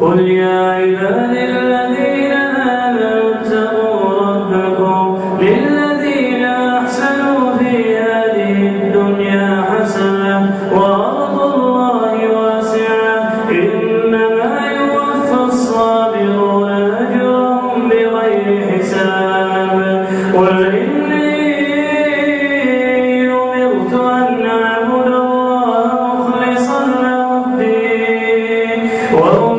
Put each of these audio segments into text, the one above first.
قل يا عباد الذين آمنوا اتقوا ربكم لله João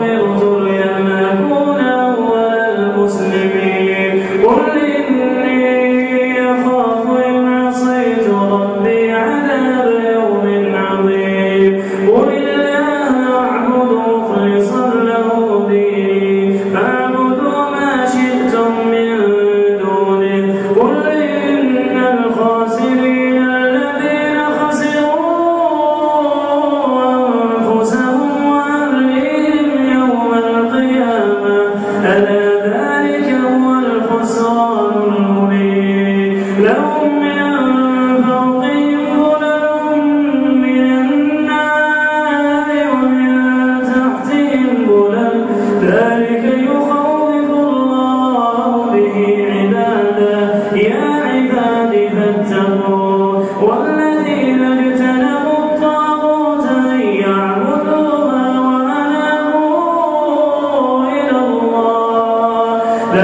Mais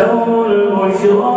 le est-ce.